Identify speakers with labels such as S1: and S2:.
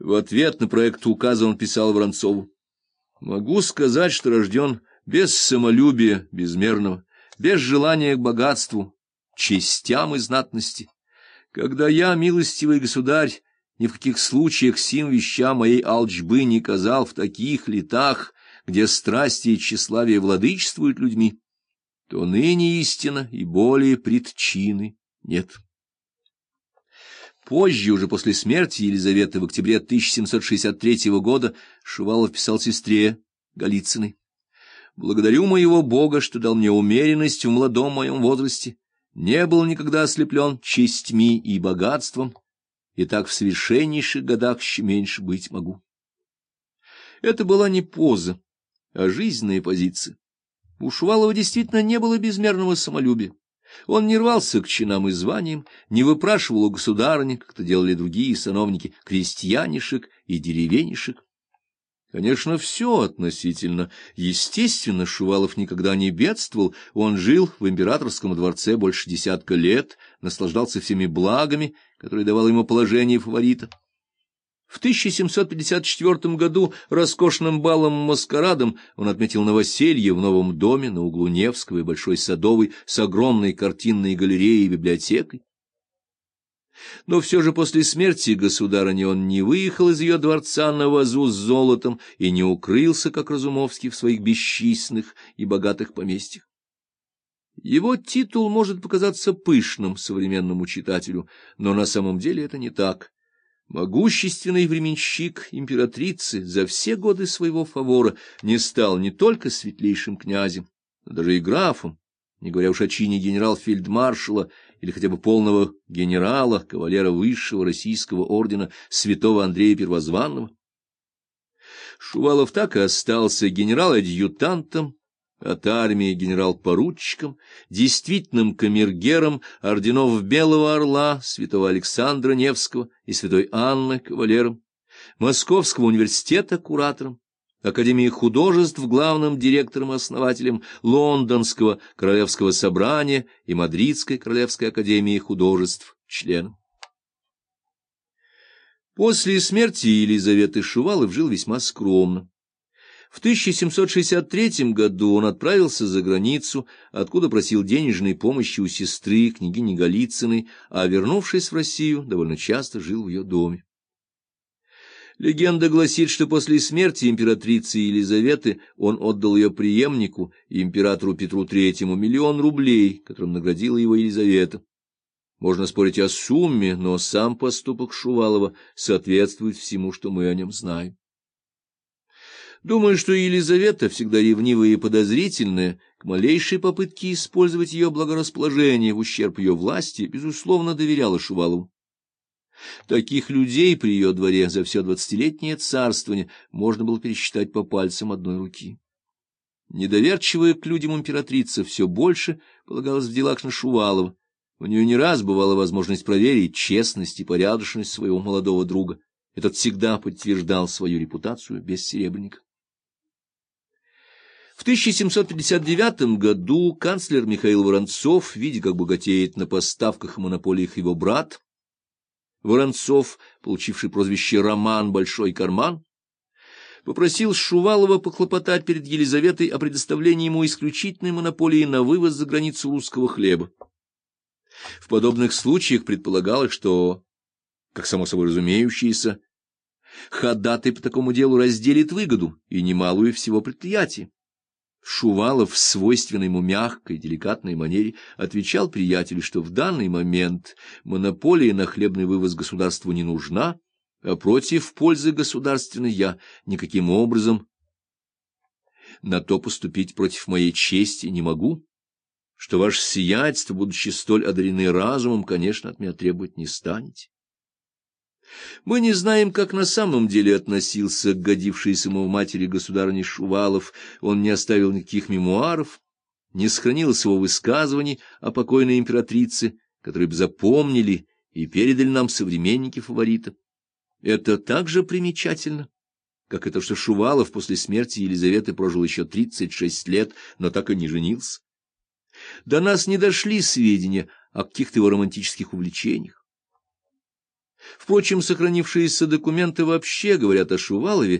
S1: В ответ на проект указа он писал Воронцову. «Могу сказать, что рожден без самолюбия безмерного, без желания к богатству, честям и знатности. Когда я, милостивый государь, ни в каких случаях сим вещам моей алчбы не казал в таких летах, где страсти и тщеславие владычествуют людьми, то ныне истина и более предчины нет». Позже, уже после смерти Елизаветы в октябре 1763 года, Шувалов писал сестре Голицыной. «Благодарю моего Бога, что дал мне умеренность в молодом моем возрасте, не был никогда ослеплен честьми и богатством, и так в совершеннейших годах еще меньше быть могу». Это была не поза, а жизненная позиция. У Шувалова действительно не было безмерного самолюбия. Он не рвался к чинам и званиям, не выпрашивал у государыни, как это делали другие сановники, крестьянишек и деревенишек. Конечно, все относительно. Естественно, Шувалов никогда не бедствовал, он жил в императорском дворце больше десятка лет, наслаждался всеми благами, которые давало ему положение фаворита. В 1754 году роскошным балом-маскарадом он отметил новоселье в новом доме на углу Невского и Большой Садовой с огромной картинной галереей и библиотекой. Но все же после смерти государыни он не выехал из ее дворца на вазу с золотом и не укрылся, как Разумовский, в своих бесчисленных и богатых поместьях. Его титул может показаться пышным современному читателю, но на самом деле это не так. Могущественный временщик императрицы за все годы своего фавора не стал не только светлейшим князем, но даже и графом, не говоря уж о чине генерал-фельдмаршала или хотя бы полного генерала, кавалера высшего российского ордена святого Андрея Первозванного. Шувалов так и остался генерал-адъютантом, от армии генерал-поручиком, действительным камергером орденов Белого Орла, святого Александра Невского и святой Анны кавалером, Московского университета куратором, Академии художеств главным директором и основателем Лондонского Королевского собрания и Мадридской Королевской академии художеств членом. После смерти Елизаветы Шувалов жил весьма скромно. В 1763 году он отправился за границу, откуда просил денежной помощи у сестры, княгини Голицыной, а, вернувшись в Россию, довольно часто жил в ее доме. Легенда гласит, что после смерти императрицы Елизаветы он отдал ее преемнику, императору Петру III, миллион рублей, которым наградила его Елизавета. Можно спорить о сумме, но сам поступок Шувалова соответствует всему, что мы о нем знаем. Думаю, что Елизавета, всегда ревнивая и подозрительная, к малейшей попытке использовать ее благорасположение в ущерб ее власти, безусловно, доверяла Шувалову. Таких людей при ее дворе за все двадцатилетнее царствование можно было пересчитать по пальцам одной руки. Недоверчивая к людям императрица все больше полагалась в делах на Шувалова. У нее не раз бывала возможность проверить честность и порядочность своего молодого друга. Этот всегда подтверждал свою репутацию без серебряника. В 1759 году канцлер Михаил Воронцов, видя, как богатеет на поставках и монополиях его брат, Воронцов, получивший прозвище Роман Большой Карман, попросил Шувалова похлопотать перед Елизаветой о предоставлении ему исключительной монополии на вывоз за границу русского хлеба. В подобных случаях предполагалось, что, как само собой разумеющееся, ходатай по такому делу разделит выгоду и немалую всего предприятия. Шувалов в свойственной ему мягкой, деликатной манере отвечал приятелю, что в данный момент монополия на хлебный вывоз государству не нужна, а против пользы государственной я никаким образом на то поступить против моей чести не могу, что ваше сиятельство, будучи столь одарены разумом, конечно, от меня требовать не станете. Мы не знаем, как на самом деле относился к годившейся ему матери государыне Шувалов. Он не оставил никаких мемуаров, не сохранил своего высказываний о покойной императрице, которые бы запомнили и передали нам современники фаворита. Это также примечательно, как это, что Шувалов после смерти Елизаветы прожил еще 36 лет, но так и не женился. До нас не дошли сведения о каких-то его романтических увлечениях. Впрочем, сохранившиеся документы вообще говорят о Шувалове